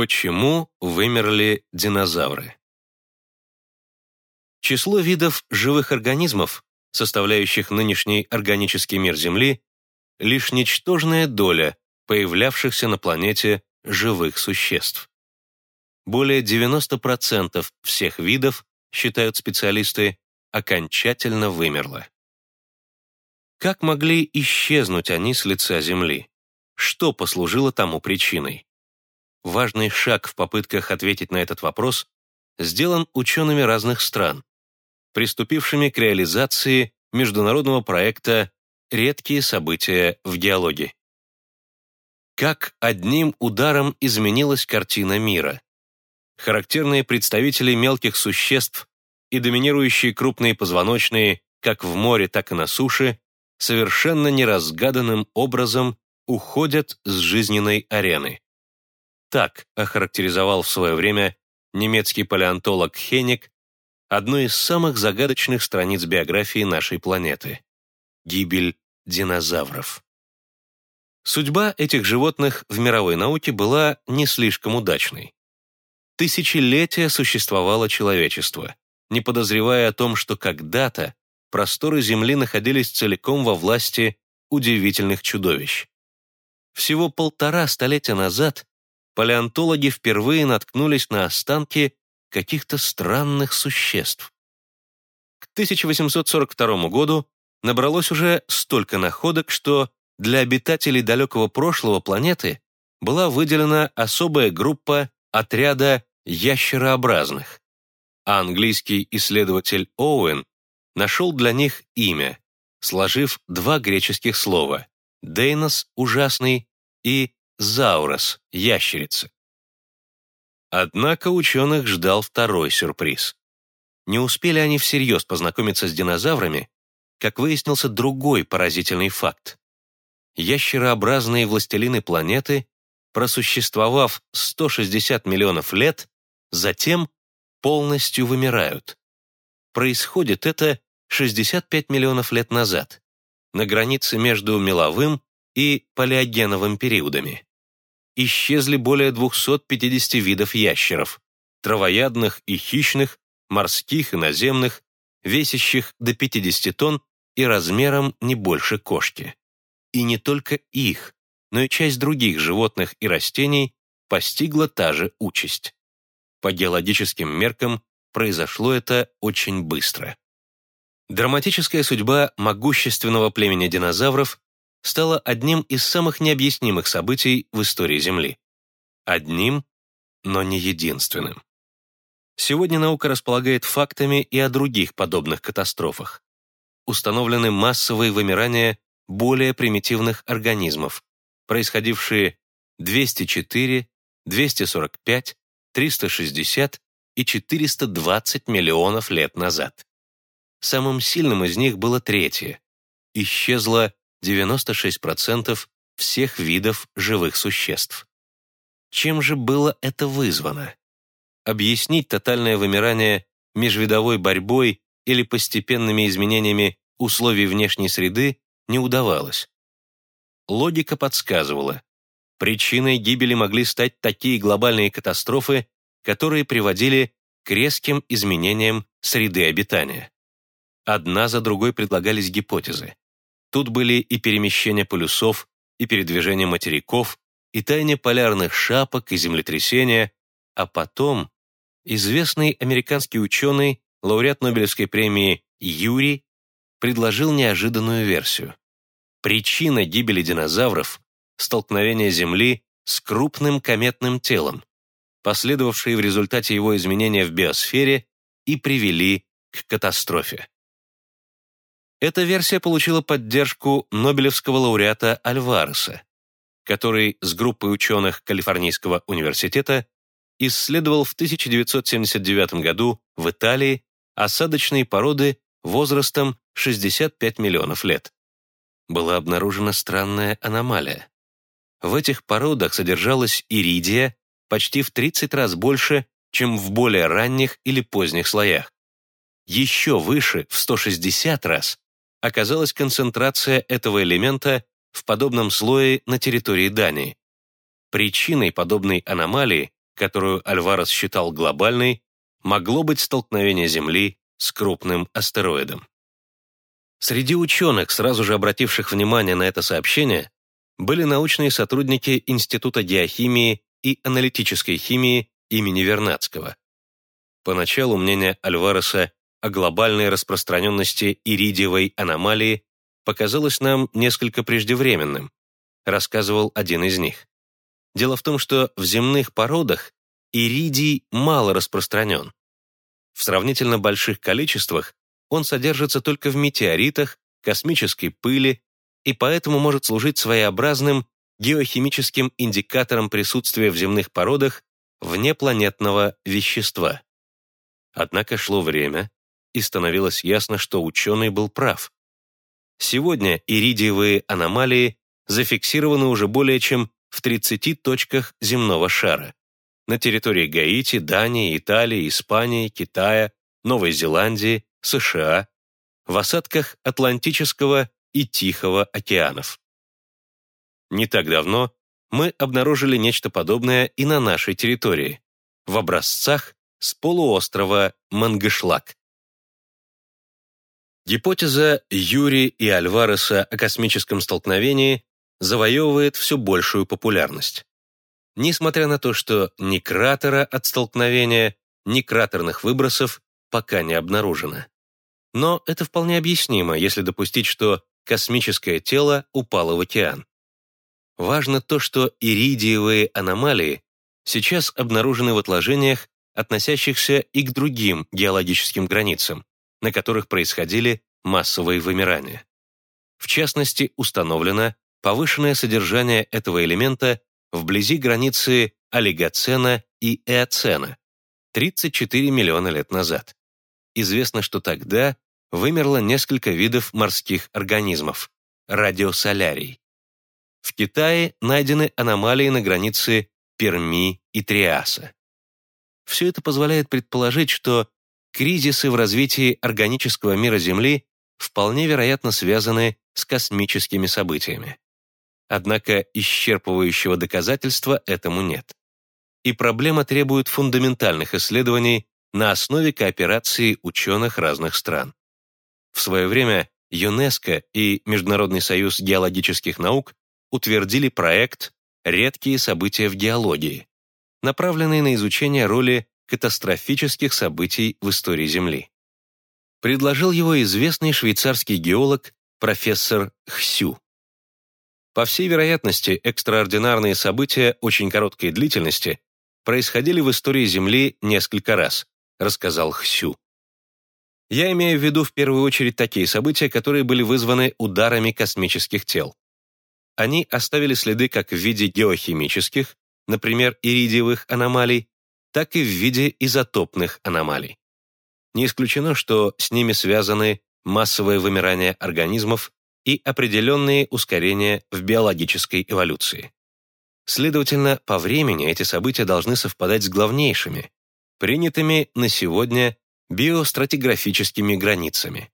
Почему вымерли динозавры? Число видов живых организмов, составляющих нынешний органический мир Земли, лишь ничтожная доля появлявшихся на планете живых существ. Более 90% всех видов, считают специалисты, окончательно вымерло. Как могли исчезнуть они с лица Земли? Что послужило тому причиной? Важный шаг в попытках ответить на этот вопрос сделан учеными разных стран, приступившими к реализации международного проекта «Редкие события в геологии». Как одним ударом изменилась картина мира. Характерные представители мелких существ и доминирующие крупные позвоночные как в море, так и на суше, совершенно неразгаданным образом уходят с жизненной арены. Так охарактеризовал в свое время немецкий палеонтолог Хеник одну из самых загадочных страниц биографии нашей планеты – гибель динозавров. Судьба этих животных в мировой науке была не слишком удачной. Тысячелетия существовало человечество, не подозревая о том, что когда-то просторы Земли находились целиком во власти удивительных чудовищ. Всего полтора столетия назад палеонтологи впервые наткнулись на останки каких-то странных существ. К 1842 году набралось уже столько находок, что для обитателей далекого прошлого планеты была выделена особая группа отряда ящерообразных, а английский исследователь Оуэн нашел для них имя, сложив два греческих слова «дейнос» – ужасный и Заурос, ящерица. Однако ученых ждал второй сюрприз. Не успели они всерьез познакомиться с динозаврами, как выяснился другой поразительный факт. Ящерообразные властелины планеты, просуществовав 160 миллионов лет, затем полностью вымирают. Происходит это 65 миллионов лет назад, на границе между меловым и палеогеновым периодами исчезли более 250 видов ящеров, травоядных и хищных, морских и наземных, весящих до 50 тонн и размером не больше кошки. И не только их, но и часть других животных и растений постигла та же участь. По геологическим меркам произошло это очень быстро. Драматическая судьба могущественного племени динозавров стало одним из самых необъяснимых событий в истории Земли. Одним, но не единственным. Сегодня наука располагает фактами и о других подобных катастрофах. Установлены массовые вымирания более примитивных организмов, происходившие 204, 245, 360 и 420 миллионов лет назад. Самым сильным из них было третье. Исчезла 96% всех видов живых существ. Чем же было это вызвано? Объяснить тотальное вымирание межвидовой борьбой или постепенными изменениями условий внешней среды не удавалось. Логика подсказывала, причиной гибели могли стать такие глобальные катастрофы, которые приводили к резким изменениям среды обитания. Одна за другой предлагались гипотезы. Тут были и перемещение полюсов, и передвижение материков, и таяние полярных шапок, и землетрясения, а потом известный американский ученый, лауреат Нобелевской премии Юрий, предложил неожиданную версию. Причина гибели динозавров – столкновение Земли с крупным кометным телом, последовавшие в результате его изменения в биосфере и привели к катастрофе. Эта версия получила поддержку Нобелевского лауреата Альвареса, который с группой ученых Калифорнийского университета исследовал в 1979 году в Италии осадочные породы возрастом 65 миллионов лет. Была обнаружена странная аномалия. В этих породах содержалась иридия почти в 30 раз больше, чем в более ранних или поздних слоях. Еще выше, в 160 раз, оказалась концентрация этого элемента в подобном слое на территории Дании. Причиной подобной аномалии которую Альварес считал глобальной, могло быть столкновение Земли с крупным астероидом. Среди ученых, сразу же обративших внимание на это сообщение, были научные сотрудники Института геохимии и аналитической химии имени Вернадского. Поначалу мнение Альвареса о глобальной распространенности иридиевой аномалии показалось нам несколько преждевременным, рассказывал один из них. Дело в том, что в земных породах иридий мало распространен. В сравнительно больших количествах он содержится только в метеоритах, космической пыли и поэтому может служить своеобразным геохимическим индикатором присутствия в земных породах внепланетного вещества. Однако шло время, и становилось ясно, что ученый был прав. Сегодня иридиевые аномалии зафиксированы уже более чем в 30 точках земного шара. На территории Гаити, Дании, Италии, Испании, Китая, Новой Зеландии, США, в осадках Атлантического и Тихого океанов. Не так давно мы обнаружили нечто подобное и на нашей территории, в образцах с полуострова Мангышлак. Гипотеза Юри и Альвареса о космическом столкновении завоевывает все большую популярность. Несмотря на то, что ни кратера от столкновения, ни кратерных выбросов пока не обнаружено. Но это вполне объяснимо, если допустить, что космическое тело упало в океан. Важно то, что иридиевые аномалии сейчас обнаружены в отложениях, относящихся и к другим геологическим границам, на которых происходили массовые вымирания. В частности, установлено повышенное содержание этого элемента вблизи границы олигоцена и эоцена 34 миллиона лет назад. Известно, что тогда вымерло несколько видов морских организмов – радиосолярий. В Китае найдены аномалии на границе Перми и Триаса. Все это позволяет предположить, что кризисы в развитии органического мира Земли вполне вероятно связаны с космическими событиями. Однако исчерпывающего доказательства этому нет. И проблема требует фундаментальных исследований на основе кооперации ученых разных стран. В свое время ЮНЕСКО и Международный союз геологических наук утвердили проект «Редкие события в геологии», направленный на изучение роли катастрофических событий в истории Земли. Предложил его известный швейцарский геолог профессор Хсю. По всей вероятности, экстраординарные события очень короткой длительности происходили в истории Земли несколько раз, рассказал Хсю. Я имею в виду в первую очередь такие события, которые были вызваны ударами космических тел. Они оставили следы как в виде геохимических, например, иридиевых аномалий, так и в виде изотопных аномалий. Не исключено, что с ними связаны массовое вымирание организмов и определенные ускорения в биологической эволюции. Следовательно, по времени эти события должны совпадать с главнейшими, принятыми на сегодня биостратиграфическими границами.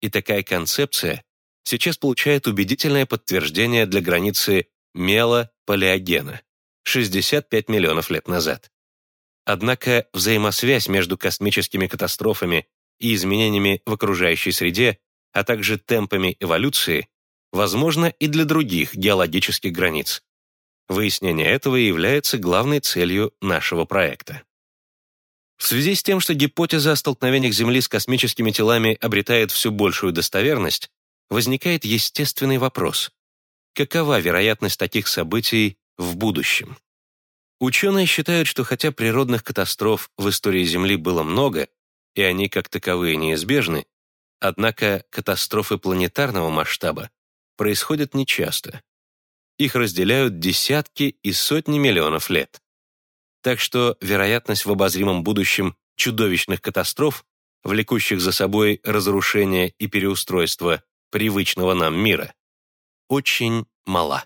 И такая концепция сейчас получает убедительное подтверждение для границы мела-палеогена 65 миллионов лет назад. Однако взаимосвязь между космическими катастрофами и изменениями в окружающей среде, а также темпами эволюции, возможна и для других геологических границ. Выяснение этого является главной целью нашего проекта. В связи с тем, что гипотеза о столкновениях Земли с космическими телами обретает все большую достоверность, возникает естественный вопрос. Какова вероятность таких событий в будущем? Ученые считают, что хотя природных катастроф в истории Земли было много, и они как таковые неизбежны, однако катастрофы планетарного масштаба происходят нечасто. Их разделяют десятки и сотни миллионов лет. Так что вероятность в обозримом будущем чудовищных катастроф, влекущих за собой разрушение и переустройство привычного нам мира, очень мала.